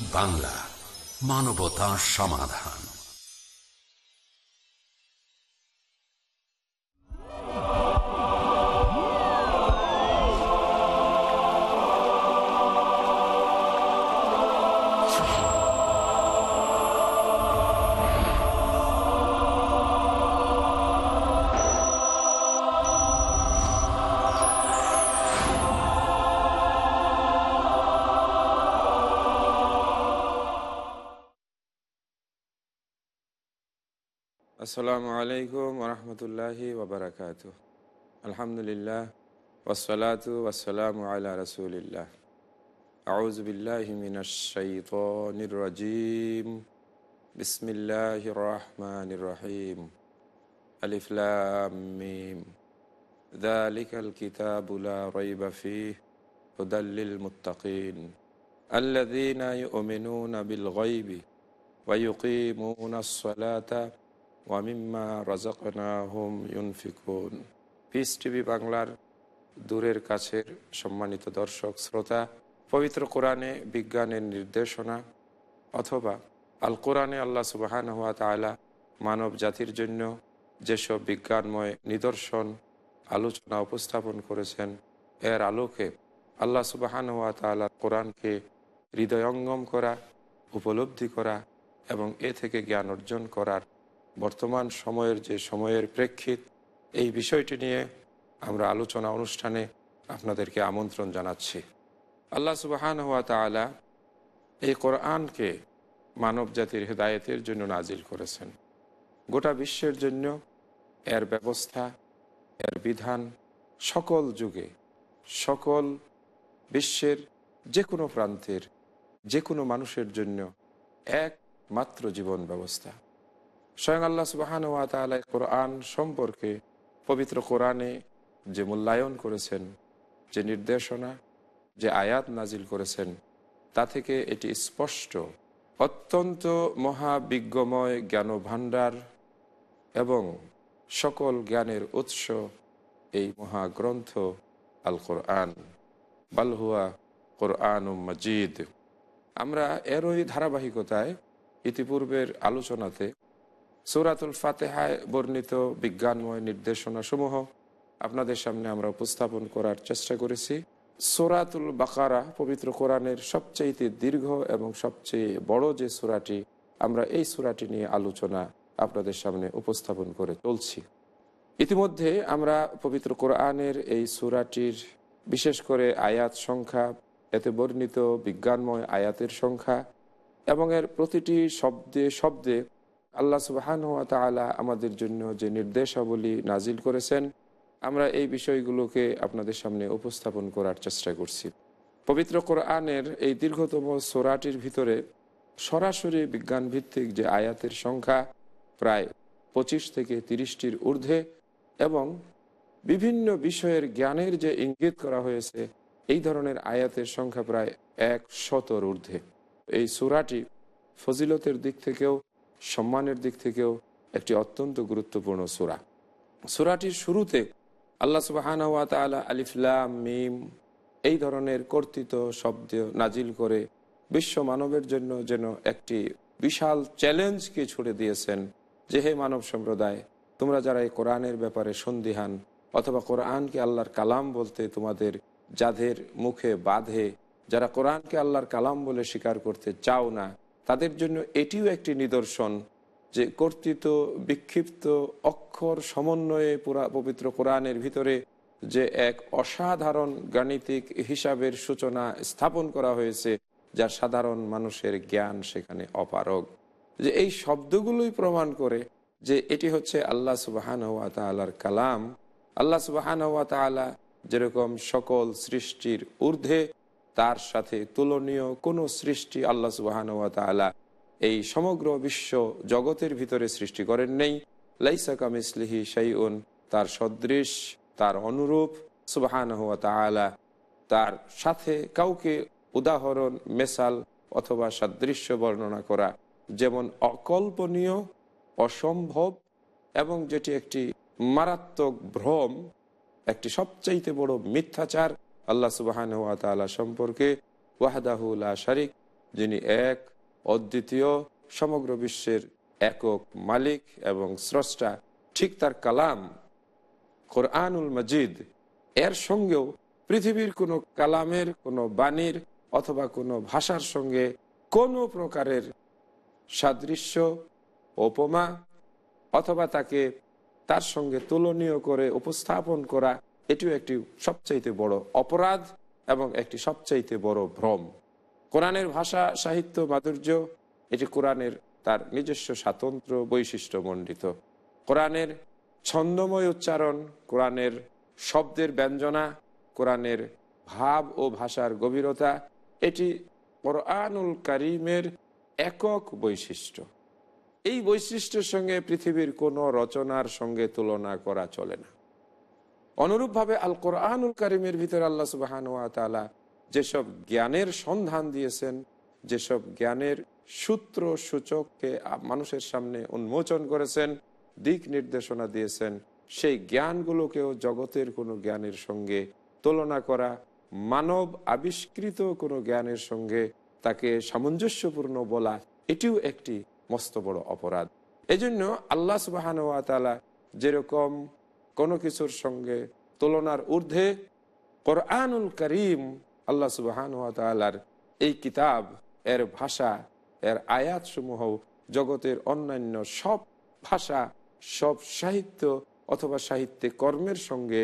বাংলা মানবতা সমাধান। আসসালামু আলাইকুম রহমতুল্লাহি ওবরাকাত আলহামদুলিল্লাহ ওসলাত ওসালাম আলা রসুলিল্লাহ আউজবিল্লাহিমিনশাইতনিরজিম বিসমিল্লাহ রহমান রহিম আলিফলামিম ذلك الكتاب لا ريب فيه هدى للمتقين الذين يؤمنون بالغيب ويقيمون الصلاة ওয়ামিম্মা ইউনফিকুন পিস টিভি বাংলার দূরের কাছের সম্মানিত দর্শক, শ্রোতা, পবিত্র কোরআনে বিজ্ঞানের নির্দেশনা অথবা আল কোরআনে আল্লাহ সুবাহান হাত তালা মানব জাতির জন্য যেসব বিজ্ঞানময় নিদর্শন, আলোচনা উপস্থাপন করেছেন, এর আলোকে আল্লাহ সুবাহান হাত তালা কোরআনকে হৃদয়ঙ্গম করা, উপলব্ধি করা এবং এ থেকে জ্ঞান অর্জন করার বর্তমান সময়ের যে সময়ের প্রেক্ষিত, এই বিষয়টি নিয়ে আমরা আলোচনা অনুষ্ঠানে আপনাদেরকে আমন্ত্রণ জানাচ্ছি। আল্লাহ সুবাহান হাত তালা এই কোরআনকে মানব জাতির হেদায়তের জন্য নাজিল করেছেন। গোটা বিশ্বের জন্য এর ব্যবস্থা, এর বিধান সকল যুগে, সকল বিশ্বের যে কোনো প্রান্তের যে কোনো মানুষের জন্য একমাত্র জীবন ব্যবস্থা। স্বয়ং আল্লাহ সুবাহান ওয়া তালা কোরআন সম্পর্কে পবিত্র কোরআনে যে মূল্যায়ন করেছেন, যে নির্দেশনা, যে আয়াত নাজিল করেছেন, তা থেকে এটি স্পষ্ট। অত্যন্ত মহাবিজ্ঞময় জ্ঞান ভাণ্ডার এবং সকল জ্ঞানের উৎস এই মহাগ্রন্থ আল কোরআন বালহুয়া কোরআন মজিদ। আমরা এরই ধারাবাহিকতায় ইতিপূর্বের আলোচনাতে সৌরাতুল ফাতেহায় বর্ণিত বিজ্ঞানময় নির্দেশনা সমূহ আপনাদের সামনে আমরা উপস্থাপন করার চেষ্টা করেছি। সোরাতুল বাকারা পবিত্র কোরআনের সবচেয়ে দীর্ঘ এবং সবচেয়ে বড় যে সুরাটি, আমরা এই সুরাটি নিয়ে আলোচনা আপনাদের সামনে উপস্থাপন করে চলছি। ইতিমধ্যে আমরা পবিত্র কোরআনের এই সুরাটির বিশেষ করে আয়াত সংখ্যা, এতে বর্ণিত বিজ্ঞানময় আয়াতের সংখ্যা এবং এর প্রতিটি শব্দে শব্দে আল্লাহ সুবাহান হাত তালা আমাদের জন্য যে নির্দেশাবলী নাজিল করেছেন, আমরা এই বিষয়গুলোকে আপনাদের সামনে উপস্থাপন করার চেষ্টা করছি। পবিত্র কোরআনের এই দীর্ঘতম সোরাটির ভিতরে সরাসরি বিজ্ঞান ভিত্তিক যে আয়াতের সংখ্যা প্রায় পঁচিশ থেকে তিরিশটির ঊর্ধ্বে এবং বিভিন্ন বিষয়ের জ্ঞানের যে ইঙ্গিত করা হয়েছে, এই ধরনের আয়াতের সংখ্যা প্রায় এক শতর ঊর্ধ্বে। এই সুরাটি ফজিলতের দিক থেকেও সম্মানের দিক থেকেও একটি অত্যন্ত গুরুত্বপূর্ণ সুরা। সুরাটির শুরুতে আল্লাহ সুবাহানা তালা আলিফলাম মিম এই ধরনের কর্তৃত শব্দ নাজিল করে বিশ্ব মানবের জন্য যেন একটি বিশাল চ্যালেঞ্জকে ছুড়ে দিয়েছেন যে, হে মানব সম্প্রদায়, তোমরা যারা এই কোরআনের ব্যাপারে সন্দিহান অথবা কোরআনকে আল্লাহর কালাম বলতে তোমাদের যাদের মুখে বাঁধে, যারা কোরআনকে আল্লাহর কালাম বলে স্বীকার করতে চাও না তাদের জন্য এটিও একটি নিদর্শন যে কর্তৃত বিক্ষিপ্ত অক্ষর সমন্বয়ে পুরা, পবিত্র কোরআনের ভিতরে যে এক অসাধারণ গাণিতিক হিসাবের সূচনা স্থাপন করা হয়েছে, যার সাধারণ মানুষের জ্ঞান সেখানে অপারগ। যে এই শব্দগুলোই প্রমাণ করে যে এটি হচ্ছে আল্লাহ সুবাহান ওয়া তালার কালাম। আল্লাহ সুবাহান ওয়া তালা যেরকম সকল সৃষ্টির ঊর্ধ্বে তার সাথে তুলনীয় কোনো সৃষ্টি আল্লাহ সুবাহান ওয়া তালা এই সমগ্র বিশ্ব জগতের ভিতরে সৃষ্টি করেন নেই। লাইসা কামিসলিহি শাইউন, তার সদৃশ, তার অনুরূপ সুবাহান হুয়া তালা তার সাথে কাউকে উদাহরণ, মেসাল অথবা সাদৃশ্য বর্ণনা করা, যেমন অকল্পনীয়, অসম্ভব এবং যেটি একটি মারাত্মক ভ্রম, একটি সবচাইতে বড় মিথ্যাচার আল্লাহ সুবাহান তালা সম্পর্কে ওয়াহদাহুল্লাহ শারিক, যিনি এক, অদ্বিতীয়, সমগ্র বিশ্বের একক মালিক এবং স্রষ্টা। ঠিক তার কালাম কোরআনুল মজিদ। এর সঙ্গেও পৃথিবীর কোনো কালামের, কোনো বাণীর অথবা কোনো ভাষার সঙ্গে কোনো প্রকারের সাদৃশ্য, উপমা অথবা তাকে তার সঙ্গে তুলনীয় করে উপস্থাপন করা এটিও একটি সবচাইতে বড় অপরাধ এবং একটি সবচাইতে বড় ভ্রম। কোরআনের ভাষা, সাহিত্য, মাধুর্য, এটি কোরআনের তার নিজস্ব স্বাতন্ত্র বৈশিষ্ট্য মণ্ডিত। কোরআনের ছন্দময় উচ্চারণ, কোরআনের শব্দের ব্যঞ্জনা, কোরআনের ভাব ও ভাষার গভীরতা, এটি কোরআনুল কারিমের একক বৈশিষ্ট্য। এই বৈশিষ্ট্যের সঙ্গে পৃথিবীর কোনো রচনার সঙ্গে তুলনা করা চলে না। অনুরূপভাবে আল কোরআনুল কারিমের ভিতরে আল্লাহ সুবাহান তালা যেসব জ্ঞানের সন্ধান দিয়েছেন, যেসব জ্ঞানের সূত্র সূচককে মানুষের সামনে উন্মোচন করেছেন, দিক নির্দেশনা দিয়েছেন, সেই জ্ঞানগুলোকেও জগতের কোনো জ্ঞানের সঙ্গে তুলনা করা, মানব আবিষ্কৃত কোনো জ্ঞানের সঙ্গে তাকে সামঞ্জস্যপূর্ণ বলা, এটিও একটি মস্ত বড় অপরাধ। এজন্য আল্লাহ সুবাহানুয়াতালা যেরকম কোনো কিছুর সঙ্গে তুলনার ঊর্ধ্বে কোরআনুল করিম আল্লাহ সুবাহানুয়াতালার এই কিতাব, এর ভাষা, এর আয়াতসমূহ, জগতের অন্যান্য সব ভাষা, সব সাহিত্য অথবা সাহিত্যে কর্মের সঙ্গে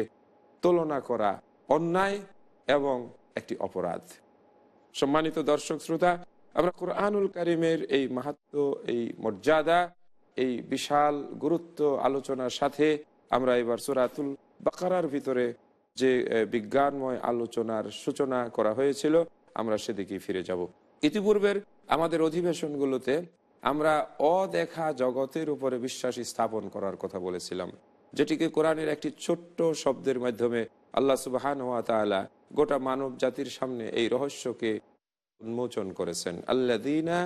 তুলনা করা অন্যায় এবং একটি অপরাধ। সম্মানিত দর্শক শ্রোতা, আমরা কোরআনুল করিমের এই মাহাত্ম এই মর্যাদা, এই বিশাল গুরুত্ব আলোচনার সাথে আমরা এবার সুরাতুল বাকারার ভিতরে যে বিজ্ঞানময় আলোচনার সূচনা করা হয়েছিল, আমরা সেদিকে ফিরে যাব। ইতিপূর্বের আমাদের অধিবেশনগুলোতে আমরা অদেখা জগতের উপরে বিশ্বাস স্থাপন করার কথা বলেছিলাম, যেটিকে কোরআনের একটি ছোট্ট শব্দের মাধ্যমে আল্লাহ সুবাহান ওয়া তালা গোটা মানব জাতির সামনে এই রহস্যকে উন্মোচন করেছেন। আল্লাদিনা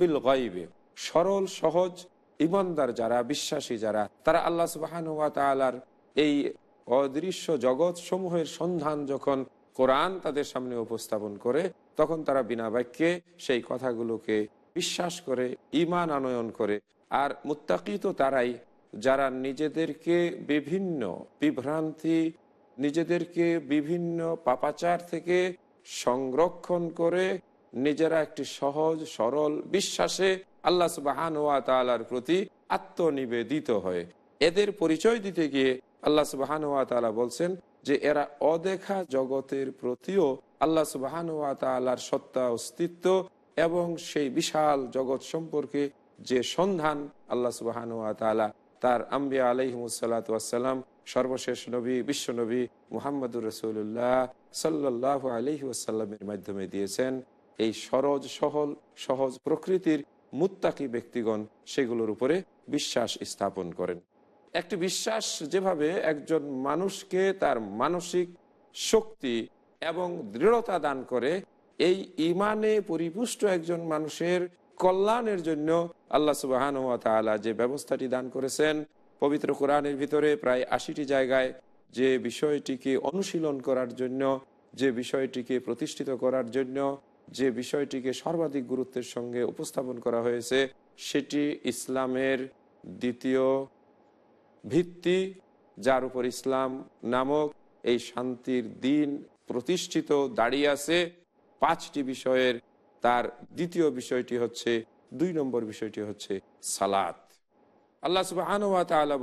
বিল গাইবে সরল, সহজ ইমানদার যারা, বিশ্বাসী যারা, তারা আল্লাহ সুবাহান তালার এই অদৃশ্য জগৎ সমূহের সন্ধান যখন কোরআন তাদের সামনে উপস্থাপন করে, তখন তারা বিনা বাক্যে সেই কথাগুলোকে বিশ্বাস করে ইমান আনয়ন করে। আর মুত্তাকি তো তারাই যারা নিজেদেরকে বিভিন্ন বিভ্রান্তি, নিজেদেরকে বিভিন্ন পাপাচার থেকে সংরক্ষণ করে নিজেরা একটি সহজ, সরল বিশ্বাসে আল্লাহ সুবাহান ওয়া তালার প্রতি আত্মনিবেদিত হয়। এদের পরিচয় দিতে গিয়ে আল্লাহ সুবাহান ওয়া তালা বলছেন যে এরা অদেখা জগতের প্রতিও আল্লাহ সুবাহান ওয়া তালার সত্তা অস্তিত্ব এবং সেই বিশাল জগৎ সম্পর্কে যে সন্ধান আল্লাহ সুবাহান ওয়া তালা তার আম্বিয়া আলহিমসাল্লাম সর্বশেষ নবী, বিশ্ব নবী মুহাম্মদুর রসুল্লাহ সাল্লাহ আলহি ওয়াসাল্লামের মাধ্যমে দিয়েছেন। এই সরজ সহল, সহজ প্রকৃতির মুত্তাকি ব্যক্তিগণ সেগুলোর উপরে বিশ্বাস স্থাপন করেন। একটি বিশ্বাস যেভাবে একজন মানুষকে তার মানসিক শক্তি এবং দৃঢ়তা দান করে, এই ইমানে পরিপুষ্ট একজন মানুষের কল্যাণের জন্য আল্লাহ সুবাহান যে ব্যবস্থাটি দান করেছেন, পবিত্র কোরআনের ভিতরে প্রায় আশিটি জায়গায় যে বিষয়টিকে অনুশীলন করার জন্য, যে বিষয়টিকে প্রতিষ্ঠিত করার জন্য যে বিষয়টিকে সর্বাধিক গুরুত্বের সঙ্গে উপস্থাপন করা হয়েছে, সেটি ইসলামের দ্বিতীয় ভিত্তি, যার উপর ইসলাম নামক এই শান্তির দিন প্রতিষ্ঠিত দাঁড়িয়ে আছে। পাঁচটি বিষয়ের তার দ্বিতীয় বিষয়টি হচ্ছে, দুই নম্বর বিষয়টি হচ্ছে সালাত। আল্লাহ সুবাহ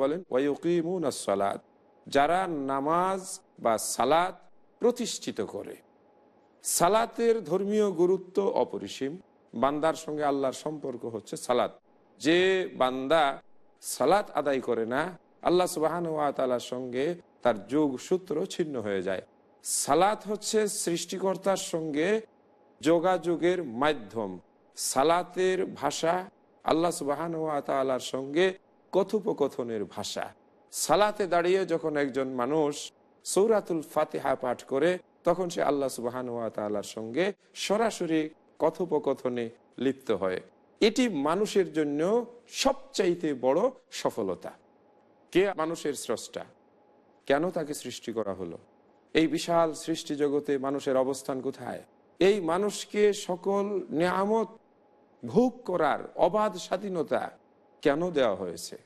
বলেন ওয়ুকিমুন সালাত যারা নামাজ বা সালাত প্রতিষ্ঠিত করে। সালাতের ধর্মীয় গুরুত্ব অপরিসীম। বান্দার সঙ্গে আল্লাহর সম্পর্ক হচ্ছে সালাত। যে বান্দা সালাত আদায় করে না, আল্লাহ সুবাহান ওয়াতালার সঙ্গে তার যোগ সূত্র ছিন্ন হয়ে যায়। সালাত হচ্ছে সৃষ্টিকর্তার সঙ্গে যোগাযোগের মাধ্যম। সালাতের ভাষা আল্লাহ সুবাহান ওয়াতালার সঙ্গে কথোপকথনের ভাষা। সালাতে দাঁড়িয়ে যখন একজন মানুষ সৌরাতুল ফাতেহা পাঠ করে তখন সে আল্লাহ সুবাহান সঙ্গে সরাসরি কথোপকথনে লিপ্ত হয়। এটি মানুষের জন্য সবচাইতে বড় সফলতা। কে মানুষের স্রষ্টা? কেন তাকে সৃষ্টি করা হলো? এই বিশাল সৃষ্টি জগতে মানুষের অবস্থান কোথায়? এই মানুষকে সকল নিয়ামত ভোগ করার অবাধ স্বাধীনতা কেন দেওয়া হয়েছে?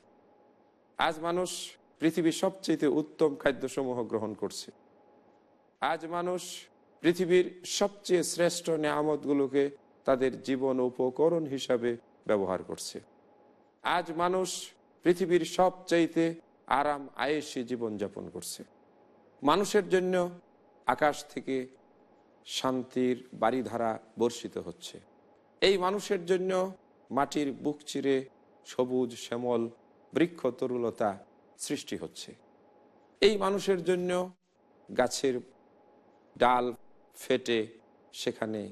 আজ মানুষ পৃথিবীর সবচেয়ে উত্তম খাদ্যসমূহ গ্রহণ করছে। আজ মানুষ পৃথিবীর সবচেয়ে শ্রেষ্ঠ নিয়ামতগুলোকে তাদের জীবন উপকরণ হিসাবে ব্যবহার করছে। আজ মানুষ পৃথিবীর সবচাইতে আরাম আয়েসি জীবনযাপন করছে। মানুষের জন্য আকাশ থেকে শান্তির বাড়িধারা বর্ষিত হচ্ছে। এই মানুষের জন্য মাটির বুক চিরে সবুজ, শ্যামল, বৃক্ষ তরুলতা সৃষ্টি হচ্ছে। এই মানুষের জন্য গাছের ডাল ফেটে সেখানে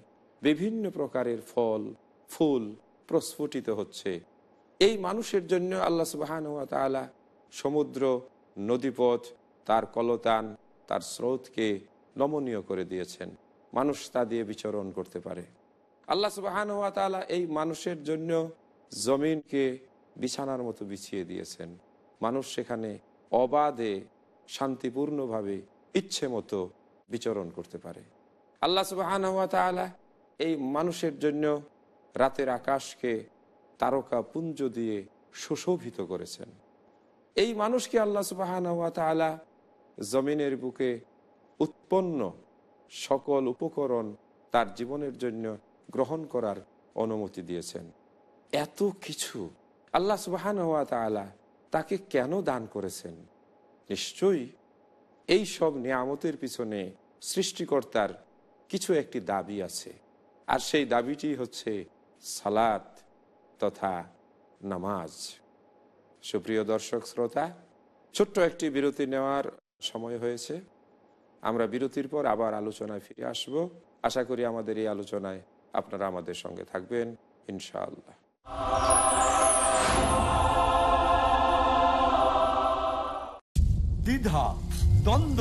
বিভিন্ন প্রকারের ফল, ফুল প্রস্ফুটিত হচ্ছে। এই মানুষের জন্য আল্লাহ সুবাহান তালা সমুদ্র, নদীপথ, তার কলতান, তার স্রোতকে নমনীয় করে দিয়েছেন। মানুষ তা দিয়ে বিচরণ করতে পারে। আল্লাহ সুবাহান তালা এই মানুষের জন্য জমিনকে বিছানার মতো বিছিয়ে দিয়েছেন। মানুষ সেখানে অবাধে, শান্তিপূর্ণভাবে ইচ্ছে মতো বিচরণ করতে পারে। আল্লাহ সুবাহান এই মানুষের জন্য রাতের আকাশকে তারকা পুঞ্জ দিয়ে সুশোভিত করেছেন। এই মানুষকে আল্লাহ সুবাহান জমিনের বুকে উৎপন্ন সকল উপকরণ তার জীবনের জন্য গ্রহণ করার অনুমতি দিয়েছেন। এত কিছু আল্লাহ সুবাহান তালা তাকে কেন দান করেছেন? নিশ্চয়ই এই সব নিয়ামতের পিছনে সৃষ্টিকর্তার কিছু একটি দাবি আছে। আর সেই দাবিটি হচ্ছে সালাত তথা নামাজ। সুপ্রিয় দর্শক শ্রোতা, ছোট্ট একটি বিরতি নেওয়ার সময় হয়েছে। আমরা বিরতির পর আবার আলোচনায় ফিরে আসব। আশা করি আমাদের এই আলোচনায় আপনারা আমাদের সঙ্গে থাকবেন, ইনশাআল্লাহ। দ্বিধা, দ্বন্দ্ব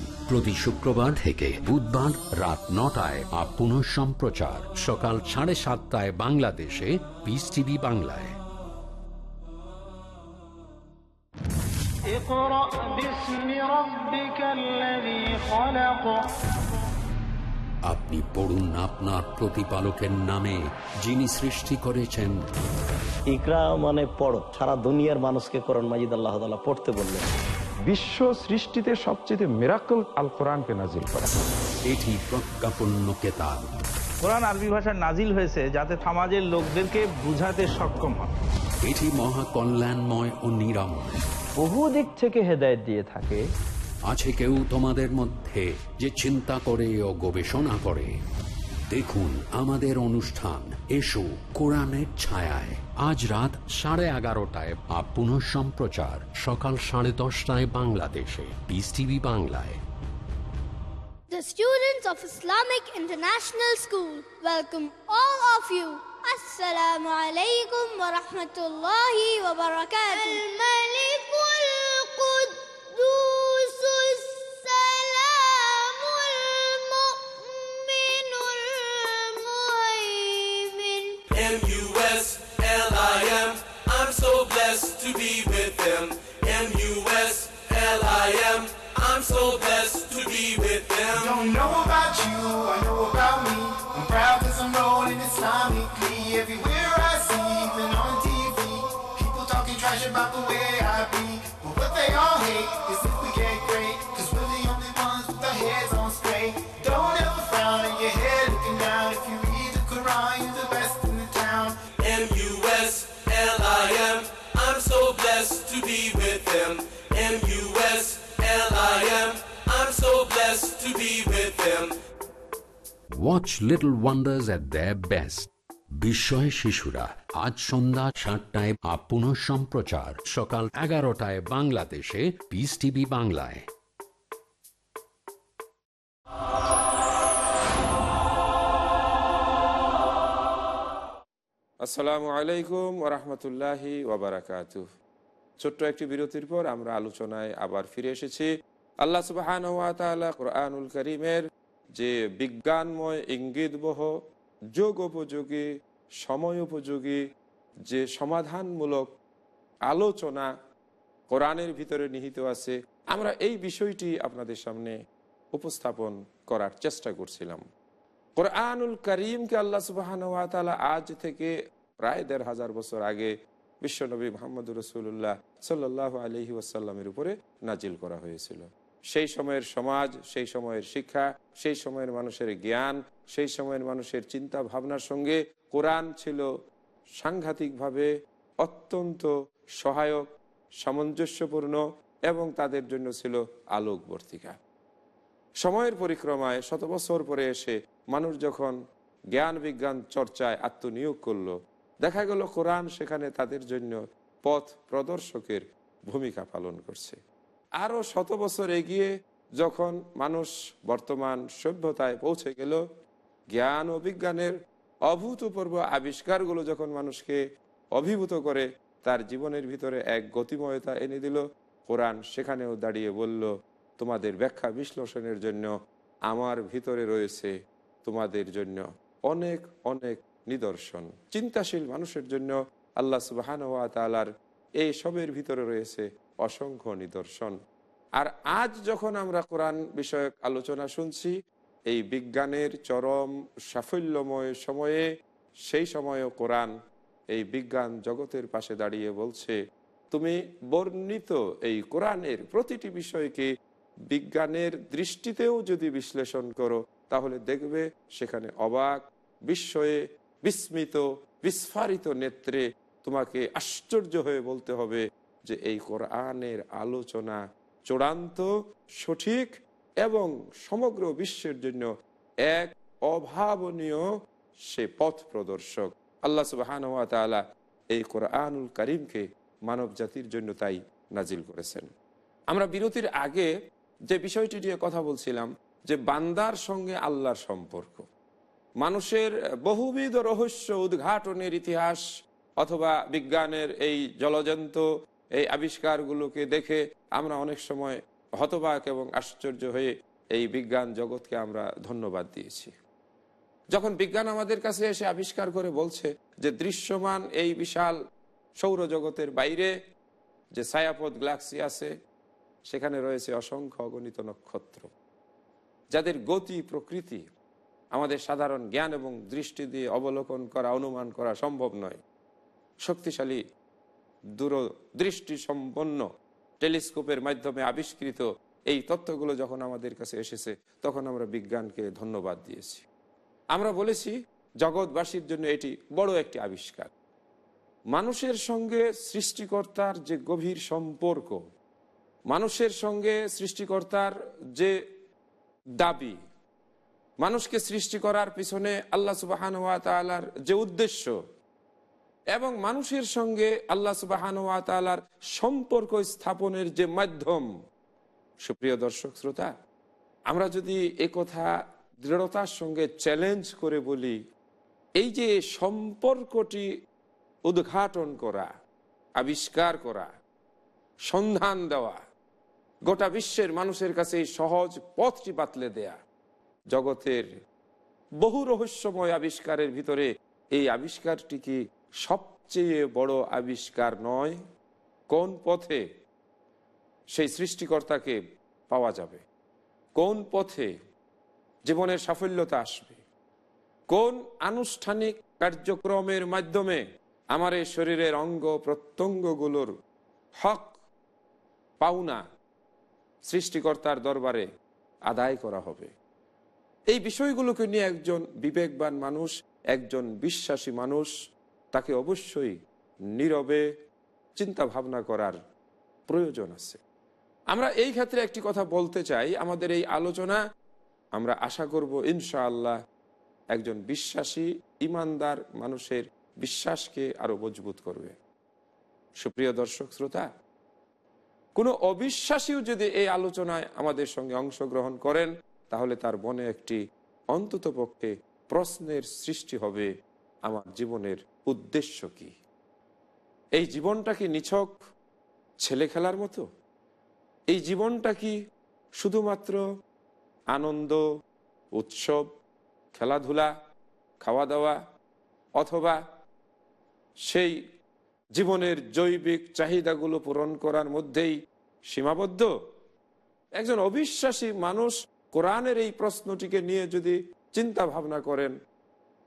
প্রতি শুক্রবার থেকে বুধবার রাত নটায় আর পুনঃ সম্প্রচার। সকাল সাড়ে সাতটায় বাংলাদেশে পিস টিভি বাংলায়। আপনি পড়ুন আপনার প্রতিপালকের নামে যিনি সৃষ্টি করেছেন। ইকরা মানে পড় সারা দুনিয়ার মানুষকে করণ মাজিদ আল্লাহ পড়তে বললেন। বিশ্ব সৃষ্টিতে সবচেয়ে মেরাকল আল কোরআনকে নাজিল করা। এটি প্রজ্ঞাপন্য কেতাব। কোরআন আরবি ভাষায় নাজিল হয়েছে যাতে সমাজের লোকদেরকে বুঝাতে সক্ষম হয়। এটি মহা কল্যাণময় ও নিরাময় বহু দিক থেকে হেদায়েত দিয়ে থাকে। আছে কেউ তোমাদের মধ্যে যে চিন্তা করে ও গবেষণা করে। দেখুন আমাদের অনুষ্ঠান এসো কোরআনের ছায়ায় আজ রাত সাড়ে এগারোটায় বা পুনঃ সম্প্রচার সকাল সাড়ে দশটায় বাংলাদেশে বিস টিভি বাংলায় The students of Islamic International School welcome all of you. Assalamu alaikum wa rahmatullahi wa barakatuh. Al-Malikul Qudus M-U-S-L-I-M. I'm I'm so blessed to be with them. Don't know about you, I know about me. I'm proud cause I'm rolling Islamically. Everywhere I see, even on TV, people talking trash about the way I be. But what they all hate watch little wonders at the best বিস্ময় শিশুরা আজ সন্ধ্যা সাতটায় বা পুনঃ সম্প্রচার, সকাল এগারোটায় বাংলাদেশে পিস টিভি বাংলায়। আসসালামু আলাইকুম ওরহমতুল্লাহি ওবরাকাত ছোট্ট একটি বিরতির পর আমরা আলোচনায় আবার ফিরে এসেছি। আল্লাহ সুবাহান কোরআনুল করিমের যে বিজ্ঞানময় ইঙ্গিতবহ যোগ উপযোগী সময় উপযোগী যে সমাধানমূলক আলোচনা কোরআনের ভিতরে নিহিত আছে, আমরা এই বিষয়টি আপনাদের সামনে উপস্থাপন করার চেষ্টা করছিলাম। কোরআনুল করিমকে আল্লাহ সুবাহান আজ থেকে প্রায় দেড় হাজার বছর আগে বিশ্বনবী মোহাম্মদ রসুল্লাহ সাল্লাহ আলহি ওয়াসাল্লামের উপরে নাজিল করা হয়েছিল। সেই সময়ের সমাজ, সেই সময়ের শিক্ষা, সেই সময়ের মানুষের জ্ঞান, সেই সময়ের মানুষের চিন্তা ভাবনার সঙ্গে কোরআন ছিল সাংঘাতিকভাবে অত্যন্ত সহায়ক, সামঞ্জস্যপূর্ণ এবং তাদের জন্য ছিল আলোকবর্তিকা। সময়ের পরিক্রমায় শত বছর পরে এসে মানুষ যখন জ্ঞান বিজ্ঞান চর্চায় আত্মনিয়োগ করল, দেখা গেল কোরআন সেখানে তাদের জন্য পথ প্রদর্শকের ভূমিকা পালন করছে। আরও শত বছর এগিয়ে যখন মানুষ বর্তমান সভ্যতায় পৌঁছে গেল, জ্ঞান ও বিজ্ঞানের অভূতপূর্ব আবিষ্কারগুলো যখন মানুষকে অভিভূত করে, তার জীবনের ভিতরে এক গতিময়তা এনে দিল। কোরআন সেখানেও দাঁড়িয়ে বলল, তোমাদের ব্যাখ্যা বিশ্লেষণের জন্য আমার ভিতরে রয়েছে তোমাদের জন্য অনেক অনেক নিদর্শন। চিন্তাশীল মানুষের জন্য আল্লাহ সুবাহান ওয়া তালার এই সবের ভিতরে রয়েছে অসংখ্য নিদর্শন। আর আজ যখন আমরা কোরআন বিষয়ক আলোচনা শুনছি, এই বিজ্ঞানের চরম সাফল্যময় সময়ে, সেই সময়ও কোরআন এই বিজ্ঞান জগতের পাশে দাঁড়িয়ে বলছে, তুমি বর্ণিত এই কোরআনের প্রতিটি বিষয়কে বিজ্ঞানের দৃষ্টিতেও যদি বিশ্লেষণ করো, তাহলে দেখবে সেখানে অবাক, বিস্ময়ে, বিস্মিত, বিস্ফারিত নেত্রে তোমাকে আশ্চর্য হয়ে বলতে হবে যে এই কোরআনের আলোচনা চূড়ান্ত, সঠিক এবং সমগ্র বিশ্বের জন্য এক অভাবনীয় সে পথ প্রদর্শক। আল্লাহ সুবাহান এই কোরআনুল করিমকে মানব জাতির জন্য তাই নাজিল করেছেন। আমরা বিরতির আগে যে বিষয়টি নিয়ে কথা বলছিলাম, যে বান্দার সঙ্গে আল্লাহর সম্পর্ক। মানুষের বহুবিধ রহস্য উদ্ঘাটনের ইতিহাস অথবা বিজ্ঞানের এই জলজন্ত এই আবিষ্কারগুলোকে দেখে আমরা অনেক সময় হতবাক এবং আশ্চর্য হয়ে এই বিজ্ঞান জগৎকে আমরা ধন্যবাদ দিয়েছি। যখন বিজ্ঞান আমাদের কাছে এসে আবিষ্কার করে বলছে যে দৃশ্যমান এই বিশাল সৌরজগতের বাইরে যে ছায়াপথ গ্যালাক্সি আছে, সেখানে রয়েছে অসংখ্য অগণিত নক্ষত্র, যাদের গতি, প্রকৃতি আমাদের সাধারণ জ্ঞান এবং দৃষ্টি দিয়ে অবলোকন করা, অনুমান করা সম্ভব নয়। শক্তিশালী দূরদৃষ্টি সম্পন্ন টেলিস্কোপের মাধ্যমে আবিষ্কৃত এই তথ্যগুলো যখন আমাদের কাছে এসেছে, তখন আমরা বিজ্ঞানকে ধন্যবাদ দিয়েছি। আমরা বলেছি, জগৎবাসীর জন্য এটি বড় একটি আবিষ্কার। মানুষের সঙ্গে সৃষ্টিকর্তার যে গভীর সম্পর্ক, মানুষের সঙ্গে সৃষ্টিকর্তার যে দাবি, মানুষকে সৃষ্টি করার পিছনে আল্লাহ সুবাহান তালার যে উদ্দেশ্য এবং মানুষের সঙ্গে আল্লাহ সুবাহান তালার সম্পর্ক স্থাপনের যে মাধ্যম। সুপ্রিয় দর্শক, শ্রোতা, আমরা যদি কথা দৃঢ়তার সঙ্গে চ্যালেঞ্জ করে বলি, এই যে সম্পর্কটি উদ্ঘাটন করা, আবিষ্কার করা, সন্ধান দেওয়া, গোটা বিশ্বের মানুষের কাছে এই সহজ পথটি বাতলে দেয়া, জগতের বহু রহস্যময় আবিষ্কারের ভিতরে এই আবিষ্কারটি কি সবচেয়ে বড় আবিষ্কার নয় কোন পথে সেই সৃষ্টিকর্তাকে পাওয়া যাবে, কোন পথে জীবনের সাফল্যতা আসবে, কোন আনুষ্ঠানিক কার্যক্রমের মাধ্যমে আমার এই শরীরের অঙ্গ প্রত্যঙ্গগুলোর হক, পাওনা সৃষ্টিকর্তার দরবারে আদায় করা হবে। এই বিষয়গুলোকে নিয়ে একজন বিবেকবান মানুষ, একজন বিশ্বাসী মানুষ তাকে অবশ্যই নীরবে চিন্তা ভাবনা করার প্রয়োজন আছে। আমরা এই ক্ষেত্রে একটি কথা বলতে চাই, আমাদের এই আলোচনা। আমরা আশা করব, ইনশাআল্লাহ, একজন বিশ্বাসী, ইমানদার মানুষের বিশ্বাসকে আরও মজবুত করবে। সুপ্রিয় দর্শক, শ্রোতা, কোনো অবিশ্বাসীও যদি এই আলোচনায় আমাদের সঙ্গে অংশগ্রহণ করেন, তাহলে তার মনে একটি অন্তত পক্ষে প্রশ্নের সৃষ্টি হবে। আমার জীবনের উদ্দেশ্য কি? এই জীবনটা কি নিছক ছেলে খেলার মতো? এই জীবনটা কি শুধুমাত্র আনন্দ, উৎসব, খেলাধুলা খাওয়া দাওয়া অথবা সেই জীবনের জৈবিক চাহিদাগুলো পূরণ করার মধ্যেই সীমাবদ্ধ? একজন অবিশ্বাসী মানুষ কোরআনের এই প্রশ্নটিকে নিয়ে যদি চিন্তা ভাবনা করেন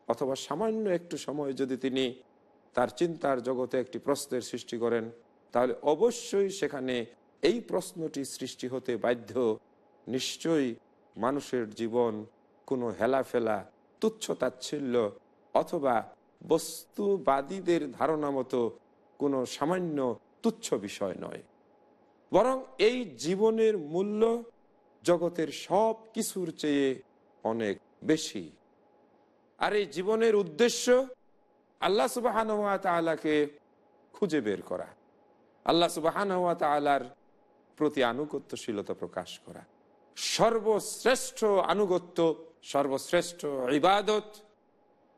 অথবা সামান্য একটু সময় যদি তিনি তার চিন্তার জগতে একটি প্রশ্নের সৃষ্টি করেন, তাহলে অবশ্যই সেখানে এই প্রশ্নটি সৃষ্টি হতে বাধ্য। নিশ্চয়ই মানুষের জীবন কোনো হেলাফেলা, তুচ্ছ তাচ্ছিল্য অথবা বস্তুবাদীদের ধারণা মতো কোনো সামান্য তুচ্ছ বিষয় নয়। বরং এই জীবনের মূল্য জগতের সব কিছুর চেয়ে অনেক বেশি। আর এই জীবনের উদ্দেশ্য আল্লাহ সুবাহান তালাকে খুঁজে বের করা। আল্লাহ সুবাহান তালার প্রতি আনুগত্যশীলতা প্রকাশ করা। সর্বশ্রেষ্ঠ আনুগত্য, সর্বশ্রেষ্ঠ ইবাদত,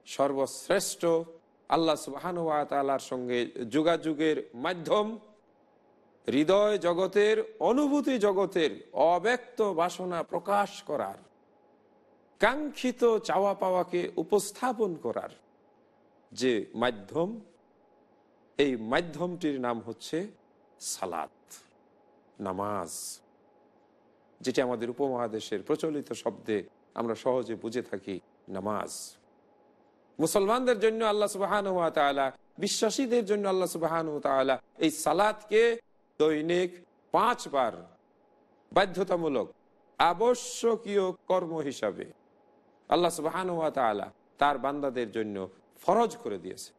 সর্বশ্রেষ্ঠ আল্লাহ সুবাহান তালার সঙ্গে যোগাযোগের মাধ্যম, হৃদয় জগতের, অনুভূতি জগতের অব্যক্ত বাসনা প্রকাশ করার কাঙ্ক্ষিত চাওয়া পাওয়াকে উপস্থাপন করার যে মাধ্যম, এই মাধ্যমটির নাম হচ্ছে সালাত, নামাজ, যেটি আমাদের উপমহাদেশের প্রচলিত শব্দে আমরা সহজে বুঝে থাকি নামাজ। মুসলমানদের জন্য আল্লাহ সুবাহান বিশ্বাসীদের জন্য আল্লাহ সুবাহান এই সালাদকে দৈনিক পাঁচবার বাধ্যতামূলক আবশ্যকীয় কর্ম হিসাবে আল্লাহ সুবাহান তার বান্দাদের জন্য ফরজ করে দিয়েছে।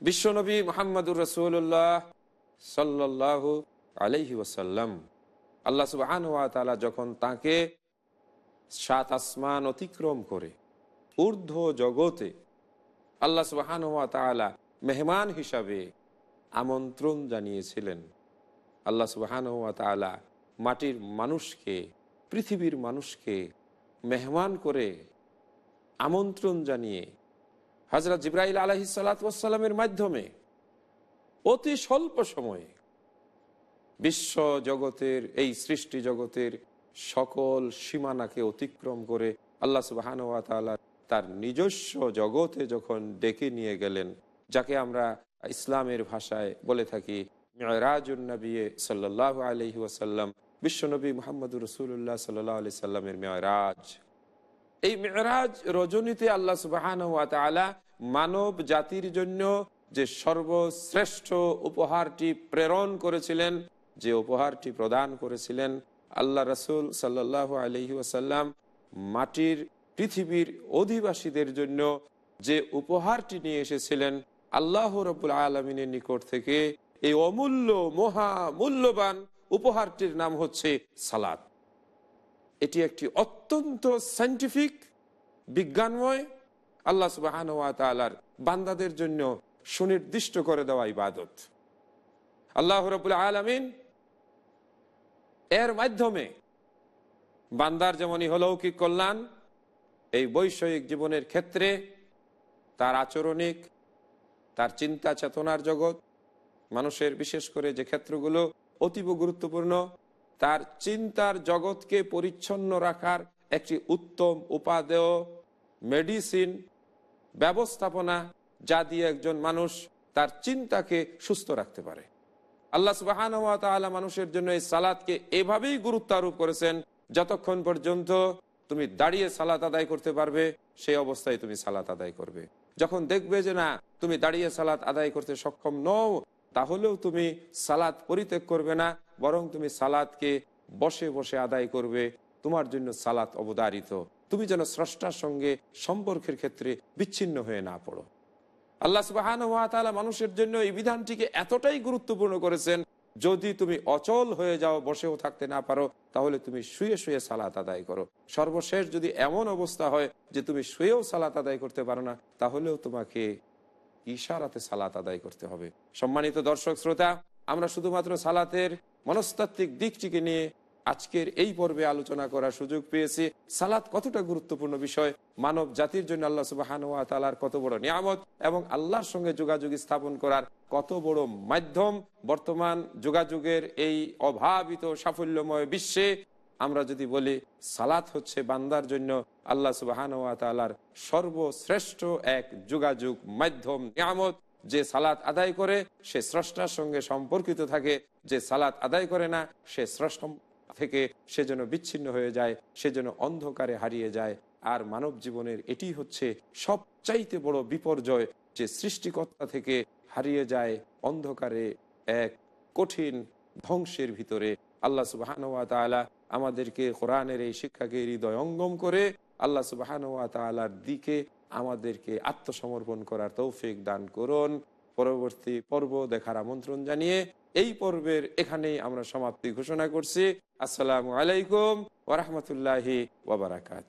বিশ্বনবী মোহাম্মদুর রসুল্লাহ সাল্লাহ আলহি ওসাল্লাম আল্লাহ সুবাহান যখন তাকে সাত আসমান অতিক্রম করে ঊর্ধ্ব জগতে আল্লাহ সুবাহান মেহমান হিসাবে আমন্ত্রণ জানিয়েছিলেন, আল্লাহ সুবাহান তালা মাটির মানুষকে, পৃথিবীর মানুষকে মেহমান করে আমন্ত্রণ জানিয়ে হজরত জিব্রাইল আলহি সালাতামের মাধ্যমে অতি স্বল্প সময়ে বিশ্ব জগতের, এই সৃষ্টি জগতের সকল সীমানাকে অতিক্রম করে আল্লাহ সুবাহান তার নিজস্ব জগতে যখন ডেকে নিয়ে গেলেন, যাকে আমরা ইসলামের ভাষায় বলে থাকি মেয়রাজুন্নবী সাল্লাহ আলহি ওয়াসাল্লাম বিশ্বনবী মোহাম্মদুর রসুল্লাহ সাল্লাহ আলি সাল্লামের মেয়রাজ এই মেয়রাজ রজনীতে আল্লাহ সুবাহান মানব জাতির জন্য যে সর্বশ্রেষ্ঠ উপহারটি প্রেরণ করেছিলেন, যে উপহারটি প্রদান করেছিলেন, আল্লাহ রসুল সাল্লাহ আলহি ওয়াসাল্লাম মাটির পৃথিবীর অধিবাসীদের জন্য যে উপহারটি নিয়ে এসেছিলেন, আল্লাহ রবুল আলমিনের নিকট থেকে এই অমূল্য, মহা মূল্যবান উপহারটির নাম হচ্ছে সালাদ। এটি একটি অত্যন্ত সাইন্টিফিক বিজ্ঞানময়, আল্লাহ সুবাহান তালার বান্দাদের জন্য সুনির্দিষ্ট করে দেওয়া ইবাদত। আল্লাহ রবুল আলমিন এর মাধ্যমে বান্দার যেমন ইহলৌকিক কল্যাণ, এই বৈষয়িক জীবনের ক্ষেত্রে তার আচরণিক, তার চিন্তা চেতনার জগৎ, মানুষের বিশেষ করে যে ক্ষেত্রগুলো অতীব গুরুত্বপূর্ণ। তার চিন্তার জগৎকে পরিচ্ছন্ন রাখার একটি উত্তম উপাদেয়, মেডিসিন ব্যবস্থাপনা, যা দিয়ে একজন মানুষ তার চিন্তাকে সুস্থ রাখতে পারে। আল্লাহ সুবাহান মানুষের জন্য এই সালাদকে এভাবেই গুরুত্ব আরোপ করেছেন, যতক্ষণ পর্যন্ত তুমি দাঁড়িয়ে সালাত আদায় করতে পারবে, সেই অবস্থায় তুমি সালাত আদায় করবে। যখন দেখবে যে না, তুমি দাঁড়িয়ে সালাত আদায় করতে সক্ষম নও তাহলেও তুমি সালাদ পরিত্যাগ করবে না, বরং তুমি সালাদকে বসে বসে আদায় করবে। তোমার জন্য সালাত অবদারিত তুমি যেন স্রষ্টার সঙ্গে সম্পর্কের ক্ষেত্রে বিচ্ছিন্ন হয়ে না পড়ো। আল্লাহ সুবাহান মানুষের জন্য এই বিধানটিকে এতটাই গুরুত্বপূর্ণ করেছেন, যদি তুমি অচল হয়ে যাও, বসেও থাকতে না পারো, তাহলে তুমি শুয়ে শুয়ে সালাত আদায় করো। সর্বশেষ যদি এমন অবস্থা হয় যে তুমি শুয়েও সালাত আদায় করতে পারো না, তাহলেও তোমাকে ইশারাতে সালাত আদায় করতে হবে। সম্মানিত দর্শক শ্রোতা, আমরা শুধুমাত্র সালাতের মনস্তাত্ত্বিক দিকটিকে নিয়ে আজকের এই পর্বে আলোচনা করার সুযোগ পেয়েছি। সালাত কতটা গুরুত্বপূর্ণ বিষয়, মানব জাতির জন্য আল্লাহ সুবাহান কত বড় নিয়ামত এবং আল্লাহর সঙ্গে যোগাযোগ স্থাপন করার কত বড় মাধ্যম বর্তমান যোগাযোগের এই অভাবিত সাফল্যময় বিশ্বে আমরা যদি বলি, সালাত হচ্ছে বান্দার জন্য আল্লাহ সুবাহান তালার সর্বশ্রেষ্ঠ এক যোগাযোগ মাধ্যম, নিয়ামত। যে সালাত আদায় করে, সে স্রষ্টার সঙ্গে সম্পর্কিত থাকে। যে সালাত আদায় করে না, সে স্রষ্ট থেকে সে যেন বিচ্ছিন্ন হয়ে যায়, সে যেন অন্ধকারে হারিয়ে যায়। আর মানব জীবনের এটি হচ্ছে সবচাইতে বড় বিপর্যয়, যে সৃষ্টিকর্তা থেকে হারিয়ে যায় অন্ধকারে এক কঠিন ধ্বংসের ভিতরে। আল্লাহ সুবাহান তালা আমাদেরকে কোরআনের এই শিক্ষাকে হৃদয় অঙ্গম করে আল্লাহ সুবাহান তালার দিকে আমাদেরকে আত্মসমর্পণ করার তৌফিক দান করুন। পরবর্তী পর্ব দেখার আমন্ত্রণ জানিয়ে এই পর্বের এখানেই আমরা সমাপ্তি ঘোষণা করছি। আসসালামু আলাইকুম ওরহমতুল্লাহি ওবরাকাত